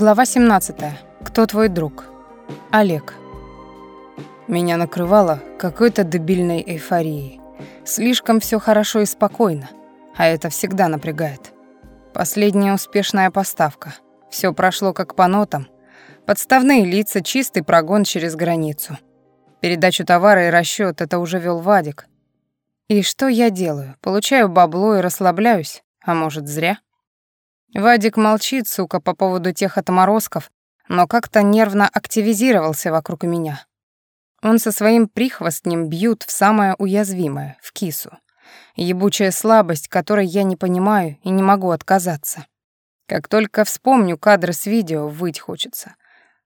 Глава 17. Кто твой друг? Олег. Меня накрывало какой-то дебильной эйфорией. Слишком все хорошо и спокойно, а это всегда напрягает. Последняя успешная поставка. Все прошло как по нотам. Подставные лица, чистый прогон через границу. Передачу товара и расчет это уже вел Вадик. И что я делаю? Получаю бабло и расслабляюсь, а может, зря? Вадик молчит, сука, по поводу тех отморозков, но как-то нервно активизировался вокруг меня. Он со своим прихвостнем бьют в самое уязвимое, в кису. Ебучая слабость, которой я не понимаю и не могу отказаться. Как только вспомню кадры с видео, выть хочется.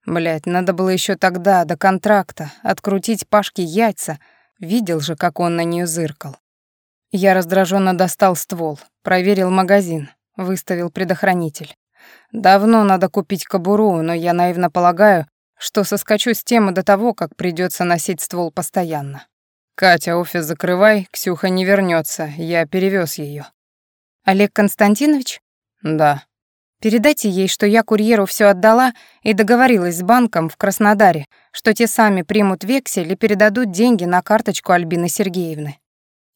Блять, надо было еще тогда, до контракта, открутить Пашке яйца. Видел же, как он на нее зыркал. Я раздраженно достал ствол, проверил магазин, выставил предохранитель. Давно надо купить кобуру, но я наивно полагаю, что соскочу с темы до того, как придется носить ствол постоянно. Катя, офис закрывай, Ксюха не вернется, я перевез ее. Олег Константинович? Да. Передайте ей, что я курьеру все отдала и договорилась с банком в Краснодаре, что те сами примут вексель и передадут деньги на карточку Альбины Сергеевны.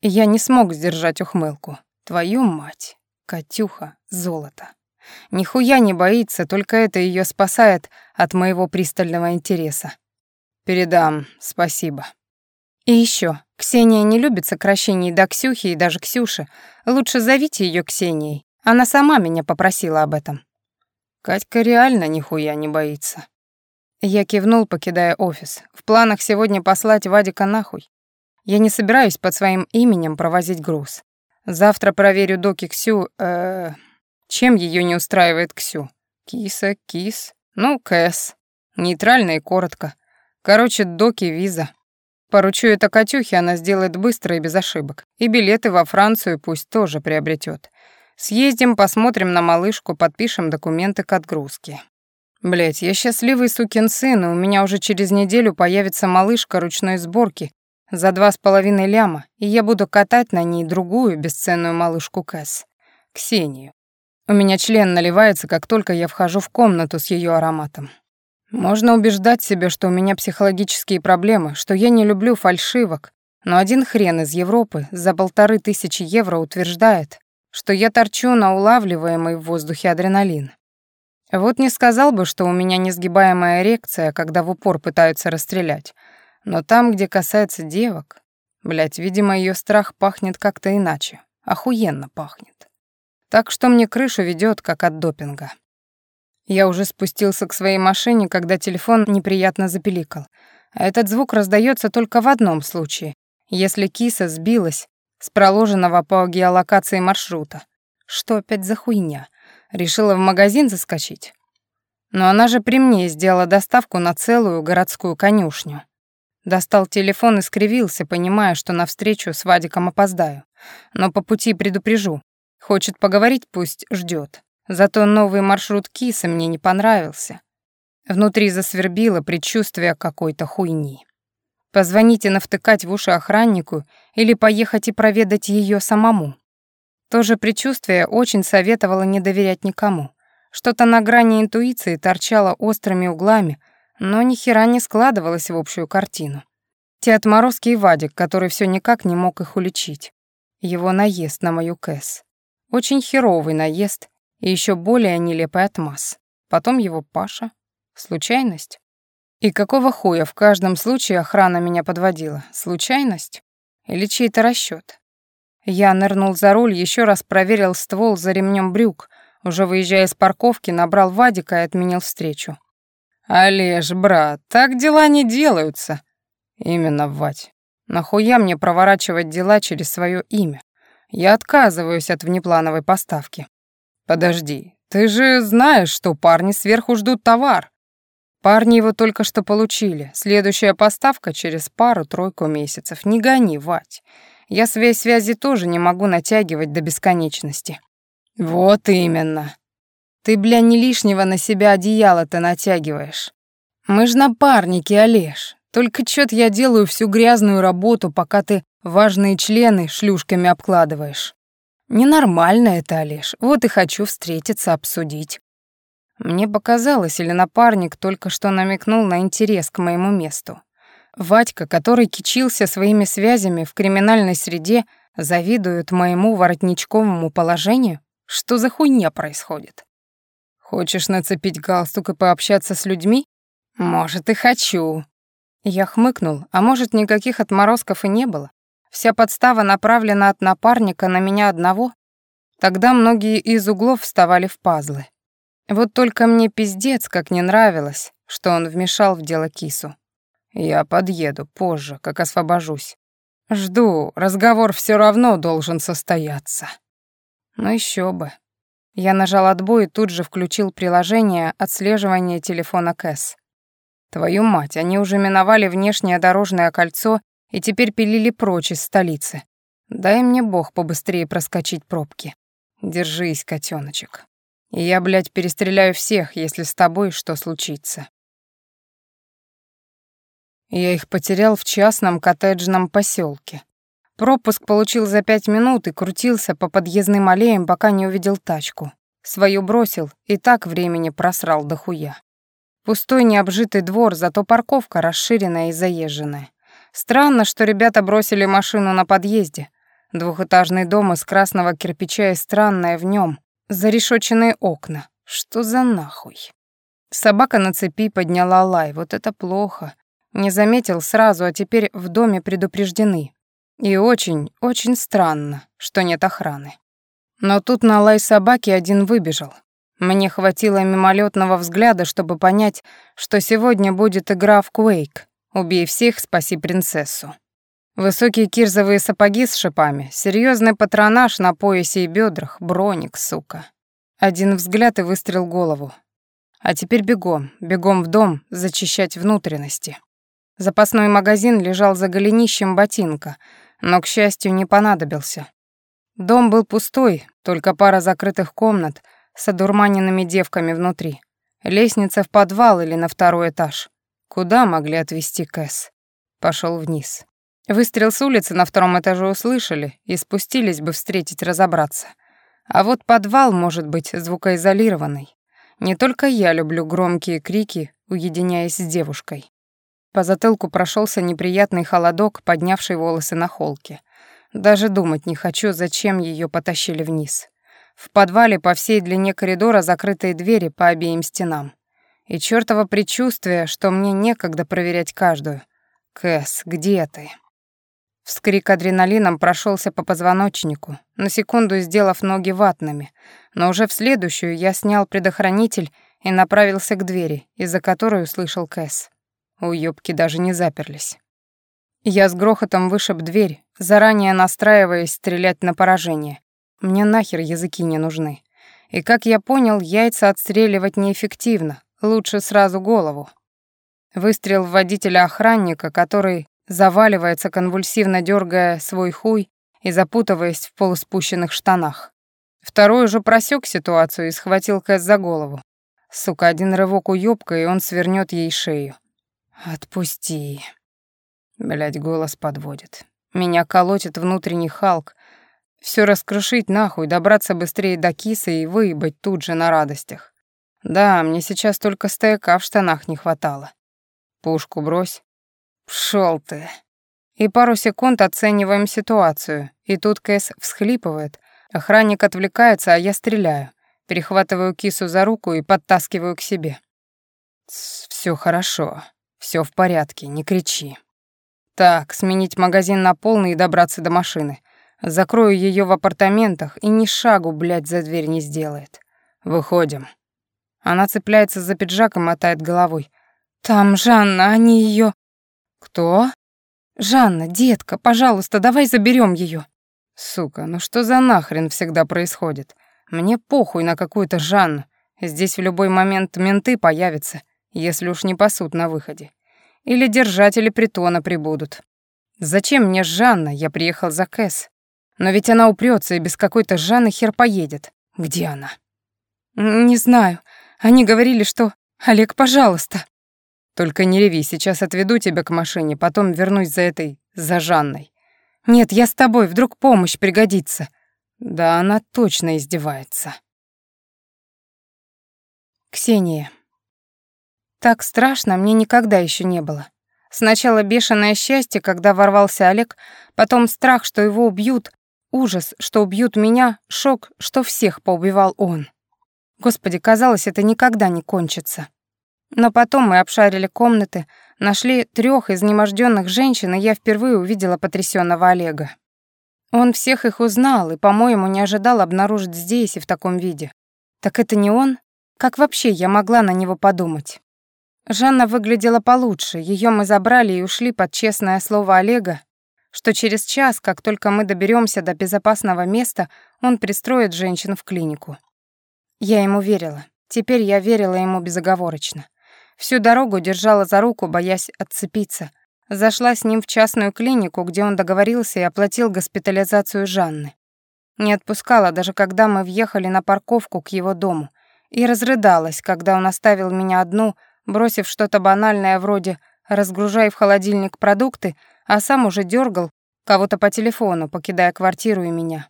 Я не смог сдержать ухмылку. Твою мать. Катюха, золото. Нихуя не боится, только это ее спасает от моего пристального интереса. Передам, спасибо. И еще, Ксения не любит сокращений до Ксюхи и даже Ксюши. Лучше зовите ее Ксенией. Она сама меня попросила об этом. Катька реально нихуя не боится. Я кивнул, покидая офис. В планах сегодня послать Вадика нахуй. Я не собираюсь под своим именем провозить груз. Завтра проверю доки Ксю, э, чем ее не устраивает Ксю? Киса, кис, ну, Кэс. Нейтрально и коротко. Короче, доки, виза. Поручу это Катюхе, она сделает быстро и без ошибок. И билеты во Францию пусть тоже приобретет. Съездим, посмотрим на малышку, подпишем документы к отгрузке. Блять, я счастливый сукин сын, и у меня уже через неделю появится малышка ручной сборки за два с половиной ляма, и я буду катать на ней другую бесценную малышку Кэс, Ксению. У меня член наливается, как только я вхожу в комнату с ее ароматом. Можно убеждать себя, что у меня психологические проблемы, что я не люблю фальшивок, но один хрен из Европы за полторы тысячи евро утверждает, что я торчу на улавливаемый в воздухе адреналин. Вот не сказал бы, что у меня несгибаемая эрекция, когда в упор пытаются расстрелять, но там, где касается девок, блядь, видимо, ее страх пахнет как-то иначе. Охуенно пахнет. Так что мне крышу ведет, как от допинга. Я уже спустился к своей машине, когда телефон неприятно запеликал. А этот звук раздается только в одном случае, если киса сбилась с проложенного по геолокации маршрута. Что опять за хуйня? Решила в магазин заскочить? Но она же при мне сделала доставку на целую городскую конюшню. Достал телефон и скривился, понимая, что на встречу с Вадиком опоздаю. Но по пути предупрежу. Хочет поговорить, пусть ждет. Зато новый маршрут киса мне не понравился. Внутри засвербило предчувствие какой-то хуйни. Позвонить и навтыкать в уши охраннику или поехать и проведать ее самому. То же предчувствие очень советовало не доверять никому. Что-то на грани интуиции торчало острыми углами, но ни хера не складывалось в общую картину. Те отморозки и Вадик, который все никак не мог их уличить. Его наезд на мою Кэс. Очень херовый наезд и еще более нелепый отмаз. Потом его Паша. Случайность? И какого хуя в каждом случае охрана меня подводила? Случайность? Или чей-то расчет? Я нырнул за руль, еще раз проверил ствол за ремнем брюк, уже выезжая из парковки, набрал Вадика и отменил встречу. «Олеж, брат, так дела не делаются». «Именно, Вать. Нахуя мне проворачивать дела через свое имя? Я отказываюсь от внеплановой поставки». «Подожди, ты же знаешь, что парни сверху ждут товар». «Парни его только что получили. Следующая поставка через пару-тройку месяцев. Не гони, Вать. Я своей связи тоже не могу натягивать до бесконечности». «Вот именно. Ты, бля, не лишнего на себя одеяло-то натягиваешь. Мы ж напарники, Олеж. Только чё-то я делаю всю грязную работу, пока ты важные члены шлюшками обкладываешь. Ненормально это, Олеж. Вот и хочу встретиться, обсудить. Мне показалось, или напарник только что намекнул на интерес к моему месту. Вадька, который кичился своими связями в криминальной среде, завидует моему воротничковому положению? Что за хуйня происходит? Хочешь нацепить галстук и пообщаться с людьми? Может, и хочу. Я хмыкнул, а может, никаких отморозков и не было? Вся подстава направлена от напарника на меня одного? Тогда многие из углов вставали в пазлы. Вот только мне пиздец, как не нравилось, что он вмешал в дело кису. Я подъеду позже, как освобожусь. Жду, разговор все равно должен состояться. Ну еще бы. Я нажал отбой и тут же включил приложение отслеживания телефона Кэс. Твою мать, они уже миновали внешнее дорожное кольцо и теперь пилили прочь из столицы. Дай мне бог побыстрее проскочить пробки. Держись, котеночек. И я, блядь, перестреляю всех, если с тобой что случится. Я их потерял в частном коттеджном поселке. Пропуск получил за пять минут и крутился по подъездным аллеям, пока не увидел тачку. Свою бросил и так времени просрал дохуя. Пустой необжитый двор, зато парковка расширенная и заезженная. Странно, что ребята бросили машину на подъезде. Двухэтажный дом из красного кирпича и странное в нем. Зарешоченные окна. Что за нахуй? Собака на цепи подняла лай. Вот это плохо. Не заметил сразу, а теперь в доме предупреждены. И очень, очень странно, что нет охраны. Но тут на лай собаки один выбежал. Мне хватило мимолетного взгляда, чтобы понять, что сегодня будет игра в Quake. Убей всех, спаси принцессу. Высокие кирзовые сапоги с шипами, серьезный патронаж на поясе и бедрах, броник, сука. Один взгляд и выстрел голову. А теперь бегом, бегом в дом, зачищать внутренности. Запасной магазин лежал за голенищем ботинка, но, к счастью, не понадобился. Дом был пустой, только пара закрытых комнат с одурманенными девками внутри. Лестница в подвал или на второй этаж. Куда могли отвезти Кэс? Пошел вниз. Выстрел с улицы на втором этаже услышали и спустились бы встретить разобраться. А вот подвал может быть звукоизолированный. Не только я люблю громкие крики, уединяясь с девушкой. По затылку прошелся неприятный холодок, поднявший волосы на холке. Даже думать не хочу, зачем ее потащили вниз. В подвале по всей длине коридора закрытые двери по обеим стенам. И чёртово предчувствие, что мне некогда проверять каждую. «Кэс, где ты?» Вскрик адреналином прошелся по позвоночнику, на секунду сделав ноги ватными, но уже в следующую я снял предохранитель и направился к двери, из-за которой услышал Кэс. Уёбки даже не заперлись. Я с грохотом вышиб дверь, заранее настраиваясь стрелять на поражение. Мне нахер языки не нужны. И, как я понял, яйца отстреливать неэффективно, лучше сразу голову. Выстрел в водителя-охранника, который заваливается, конвульсивно дергая свой хуй и запутываясь в полуспущенных штанах. Второй уже просек ситуацию и схватил Кэс за голову. Сука, один рывок уёбка, и он свернет ей шею. «Отпусти». Блядь, голос подводит. Меня колотит внутренний Халк. Все раскрушить нахуй, добраться быстрее до киса и выебать тут же на радостях. Да, мне сейчас только стояка в штанах не хватало. Пушку брось. Пшёл ты. И пару секунд оцениваем ситуацию. И тут Кэс всхлипывает. Охранник отвлекается, а я стреляю. Перехватываю кису за руку и подтаскиваю к себе. Все хорошо. Все в порядке, не кричи. Так, сменить магазин на полный и добраться до машины. Закрою ее в апартаментах и ни шагу, блядь, за дверь не сделает. Выходим. Она цепляется за пиджак и мотает головой. Там Жанна, они ее. Кто? Жанна, детка, пожалуйста, давай заберем ее. Сука, ну что за нахрен всегда происходит? Мне похуй на какую-то Жанну. Здесь в любой момент менты появятся если уж не пасут на выходе. Или держатели притона прибудут. Зачем мне Жанна? Я приехал за Кэс. Но ведь она упрется и без какой-то Жанны хер поедет. Где она? Не знаю. Они говорили, что... Олег, пожалуйста. Только не реви, сейчас отведу тебя к машине, потом вернусь за этой... за Жанной. Нет, я с тобой, вдруг помощь пригодится. Да она точно издевается. Ксения. Так страшно мне никогда еще не было. Сначала бешеное счастье, когда ворвался Олег, потом страх, что его убьют, ужас, что убьют меня, шок, что всех поубивал он. Господи, казалось, это никогда не кончится. Но потом мы обшарили комнаты, нашли трех изнеможденных женщин, и я впервые увидела потрясенного Олега. Он всех их узнал и, по-моему, не ожидал обнаружить здесь и в таком виде. Так это не он? Как вообще я могла на него подумать? Жанна выглядела получше, ее мы забрали и ушли под честное слово Олега, что через час, как только мы доберемся до безопасного места, он пристроит женщин в клинику. Я ему верила. Теперь я верила ему безоговорочно. Всю дорогу держала за руку, боясь отцепиться. Зашла с ним в частную клинику, где он договорился и оплатил госпитализацию Жанны. Не отпускала, даже когда мы въехали на парковку к его дому, и разрыдалась, когда он оставил меня одну, бросив что-то банальное вроде «разгружай в холодильник продукты», а сам уже дергал кого-то по телефону, покидая квартиру и меня.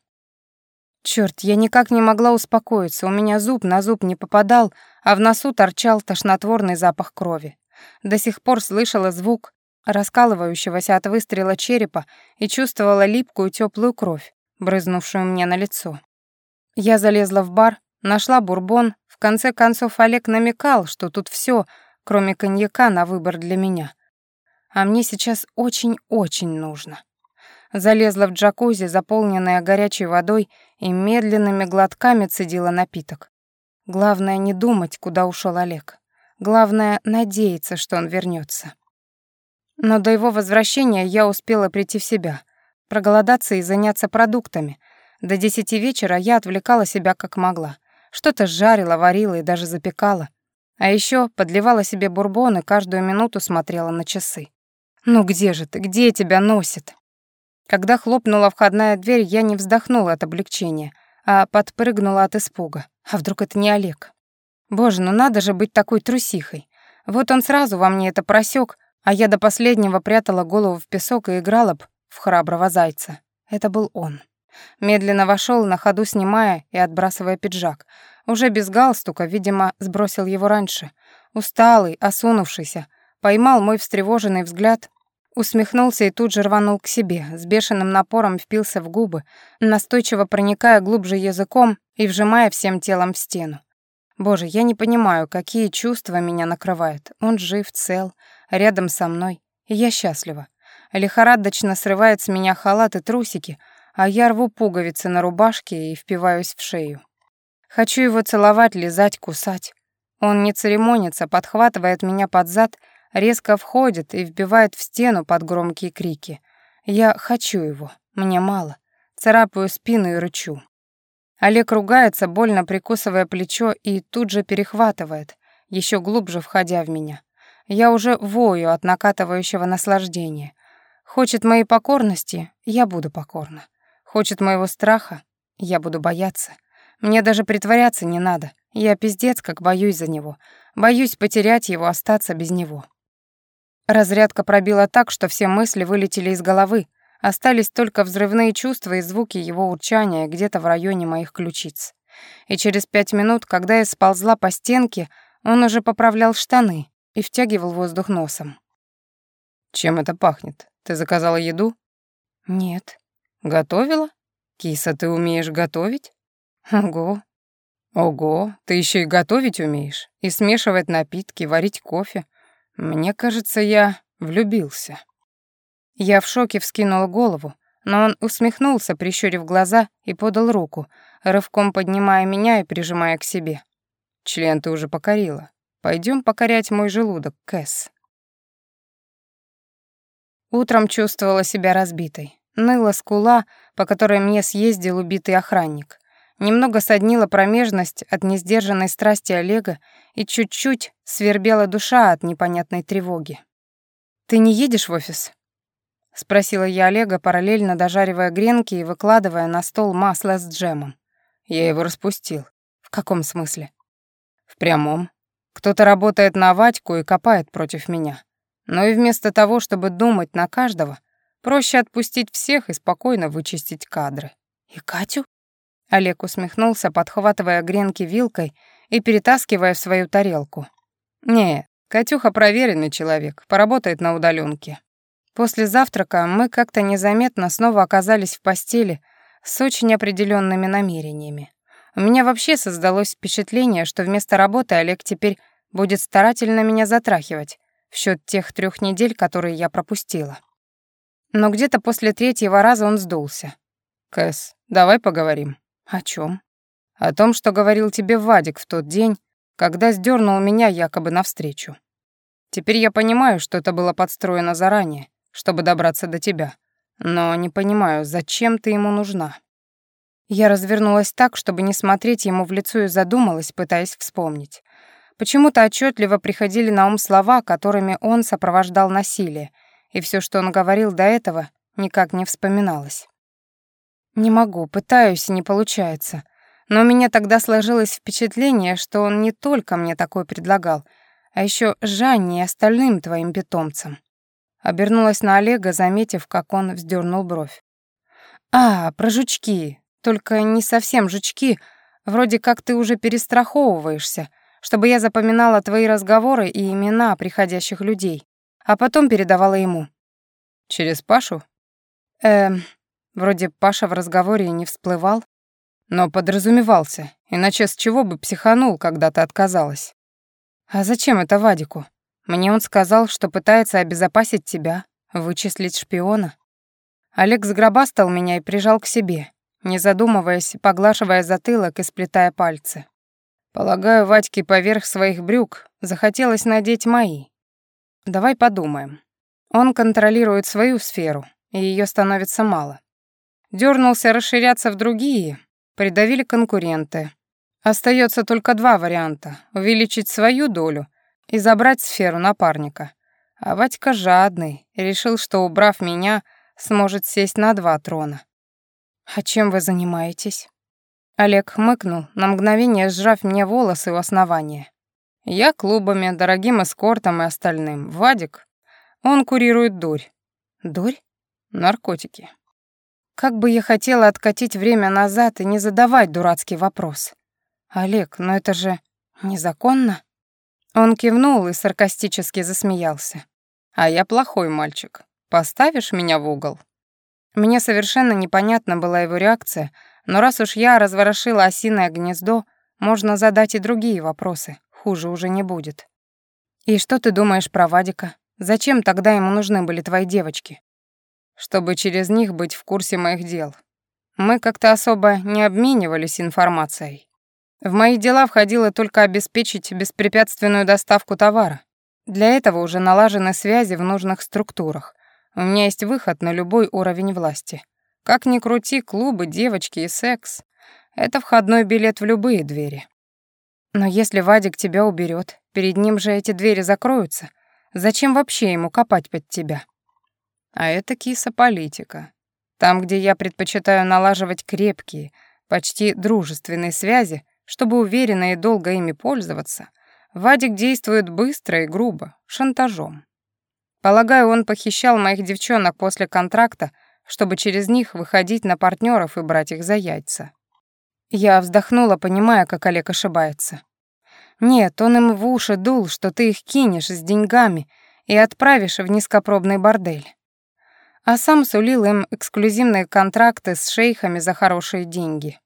Черт, я никак не могла успокоиться, у меня зуб на зуб не попадал, а в носу торчал тошнотворный запах крови. До сих пор слышала звук раскалывающегося от выстрела черепа и чувствовала липкую теплую кровь, брызнувшую мне на лицо. Я залезла в бар, нашла бурбон, в конце концов Олег намекал, что тут все, кроме коньяка, на выбор для меня. А мне сейчас очень-очень нужно. Залезла в джакузи, заполненная горячей водой, и медленными глотками цедила напиток. Главное не думать, куда ушел Олег. Главное надеяться, что он вернется. Но до его возвращения я успела прийти в себя, проголодаться и заняться продуктами. До десяти вечера я отвлекала себя как могла — что-то жарила, варила и даже запекала. А еще подливала себе бурбон и каждую минуту смотрела на часы. «Ну где же ты? Где тебя носит?» Когда хлопнула входная дверь, я не вздохнула от облегчения, а подпрыгнула от испуга. А вдруг это не Олег? Боже, ну надо же быть такой трусихой. Вот он сразу во мне это просек, а я до последнего прятала голову в песок и играла б в храброго зайца. Это был он. Медленно вошел, на ходу снимая и отбрасывая пиджак. Уже без галстука, видимо, сбросил его раньше. Усталый, осунувшийся, поймал мой встревоженный взгляд, усмехнулся и тут же рванул к себе, с бешеным напором впился в губы, настойчиво проникая глубже языком и вжимая всем телом в стену. Боже, я не понимаю, какие чувства меня накрывают. Он жив, цел, рядом со мной, и я счастлива. Лихорадочно срывает с меня халат и трусики, а я рву пуговицы на рубашке и впиваюсь в шею. Хочу его целовать, лизать, кусать. Он не церемонится, подхватывает меня под зад, резко входит и вбивает в стену под громкие крики. Я хочу его, мне мало. Царапаю спину и рычу. Олег ругается, больно прикусывая плечо, и тут же перехватывает, еще глубже входя в меня. Я уже вою от накатывающего наслаждения. Хочет моей покорности, я буду покорна. Хочет моего страха, я буду бояться. Мне даже притворяться не надо. Я пиздец как боюсь за него. Боюсь потерять его, остаться без него. Разрядка пробила так, что все мысли вылетели из головы. Остались только взрывные чувства и звуки его урчания где-то в районе моих ключиц. И через пять минут, когда я сползла по стенке, он уже поправлял штаны и втягивал воздух носом. «Чем это пахнет? Ты заказала еду?» «Нет». Готовила? Киса, ты умеешь готовить? Ого. Ого, ты еще и готовить умеешь, и смешивать напитки, варить кофе. Мне кажется, я влюбился. Я в шоке вскинула голову, но он усмехнулся, прищурив глаза, и подал руку, рывком поднимая меня и прижимая к себе. Член ты уже покорила. Пойдем покорять мой желудок, Кэс. Утром чувствовала себя разбитой. Ныла скула, по которой мне съездил убитый охранник. Немного соднила промежность от несдержанной страсти Олега и чуть-чуть свербела душа от непонятной тревоги. «Ты не едешь в офис?» — спросила я Олега, параллельно дожаривая гренки и выкладывая на стол масло с джемом. Я его распустил. В каком смысле? В прямом. Кто-то работает на Вадьку и копает против меня. Но и вместо того, чтобы думать на каждого, Проще отпустить всех и спокойно вычистить кадры. «И Катю?» Олег усмехнулся, подхватывая гренки вилкой и перетаскивая в свою тарелку. «Не, Катюха проверенный человек, поработает на удаленке. После завтрака мы как-то незаметно снова оказались в постели с очень определенными намерениями. У меня вообще создалось впечатление, что вместо работы Олег теперь будет старательно меня затрахивать в счет тех трех недель, которые я пропустила. Но где-то после третьего раза он сдулся. «Кэс, давай поговорим». «О чем? «О том, что говорил тебе Вадик в тот день, когда сдернул меня якобы навстречу. Теперь я понимаю, что это было подстроено заранее, чтобы добраться до тебя. Но не понимаю, зачем ты ему нужна?» Я развернулась так, чтобы не смотреть ему в лицо и задумалась, пытаясь вспомнить. Почему-то отчетливо приходили на ум слова, которыми он сопровождал насилие, и все, что он говорил до этого, никак не вспоминалось. «Не могу, пытаюсь, и не получается. Но у меня тогда сложилось впечатление, что он не только мне такое предлагал, а еще Жанне и остальным твоим питомцам». Обернулась на Олега, заметив, как он вздернул бровь. «А, про жучки. Только не совсем жучки. Вроде как ты уже перестраховываешься, чтобы я запоминала твои разговоры и имена приходящих людей, а потом передавала ему. Через Пашу? Эм, вроде Паша в разговоре и не всплывал, но подразумевался, иначе с чего бы психанул, когда ты отказалась? А зачем это Вадику? Мне он сказал, что пытается обезопасить тебя, вычислить шпиона. Олег сгробастал меня и прижал к себе, не задумываясь, поглаживая затылок и сплетая пальцы. Полагаю, Вадьке поверх своих брюк захотелось надеть мои. Давай подумаем. Он контролирует свою сферу, и ее становится мало. Дёрнулся расширяться в другие, придавили конкуренты. Остается только два варианта — увеличить свою долю и забрать сферу напарника. А Вадька жадный, решил, что, убрав меня, сможет сесть на два трона. «А чем вы занимаетесь?» Олег хмыкнул, на мгновение сжав мне волосы у основания. Я клубами, дорогим эскортом и остальным. Вадик, он курирует дурь. Дурь? Наркотики. Как бы я хотела откатить время назад и не задавать дурацкий вопрос. Олег, но это же незаконно. Он кивнул и саркастически засмеялся. А я плохой мальчик. Поставишь меня в угол? Мне совершенно непонятна была его реакция, но раз уж я разворошила осиное гнездо, можно задать и другие вопросы, хуже уже не будет. «И что ты думаешь про Вадика? Зачем тогда ему нужны были твои девочки?» «Чтобы через них быть в курсе моих дел. Мы как-то особо не обменивались информацией. В мои дела входило только обеспечить беспрепятственную доставку товара. Для этого уже налажены связи в нужных структурах. У меня есть выход на любой уровень власти. Как ни крути, клубы, девочки и секс — это входной билет в любые двери. Но если Вадик тебя уберет, перед ним же эти двери закроются. Зачем вообще ему копать под тебя? А это киса политика. Там, где я предпочитаю налаживать крепкие, почти дружественные связи, чтобы уверенно и долго ими пользоваться, Вадик действует быстро и грубо, шантажом. Полагаю, он похищал моих девчонок после контракта, чтобы через них выходить на партнеров и брать их за яйца. Я вздохнула, понимая, как Олег ошибается. Нет, он им в уши дул, что ты их кинешь с деньгами и отправишь в низкопробный бордель. А сам сулил им эксклюзивные контракты с шейхами за хорошие деньги.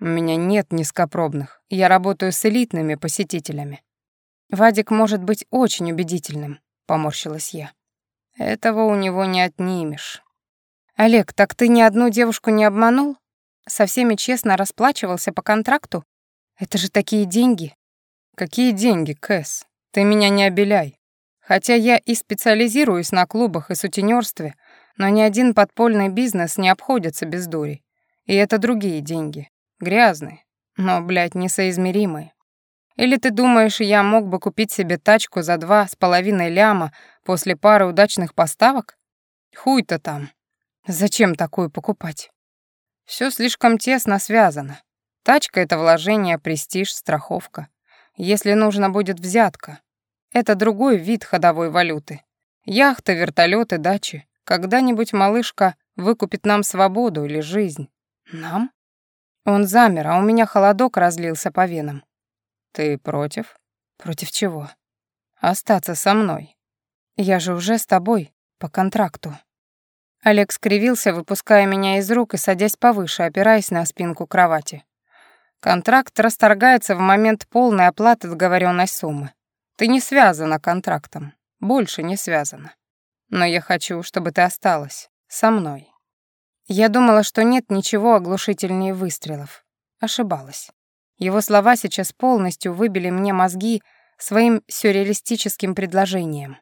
У меня нет низкопробных, я работаю с элитными посетителями. Вадик может быть очень убедительным, поморщилась я. Этого у него не отнимешь. «Олег, так ты ни одну девушку не обманул? Со всеми честно расплачивался по контракту? Это же такие деньги!» «Какие деньги, Кэс? Ты меня не обеляй. Хотя я и специализируюсь на клубах и сутенёрстве, но ни один подпольный бизнес не обходится без дури. И это другие деньги. Грязные, но, блядь, несоизмеримые. Или ты думаешь, я мог бы купить себе тачку за два с половиной ляма после пары удачных поставок? Хуй-то там. Зачем такую покупать? Все слишком тесно связано. Тачка — это вложение, престиж, страховка. Если нужно будет взятка. Это другой вид ходовой валюты. Яхты, вертолеты, дачи. Когда-нибудь малышка выкупит нам свободу или жизнь. Нам? Он замер, а у меня холодок разлился по венам. Ты против? Против чего? Остаться со мной. Я же уже с тобой, по контракту. Олег скривился, выпуская меня из рук и садясь повыше, опираясь на спинку кровати. Контракт расторгается в момент полной оплаты договоренной суммы. Ты не связана контрактом, больше не связана. Но я хочу, чтобы ты осталась со мной. Я думала, что нет ничего оглушительнее выстрелов. Ошибалась. Его слова сейчас полностью выбили мне мозги своим сюрреалистическим предложением.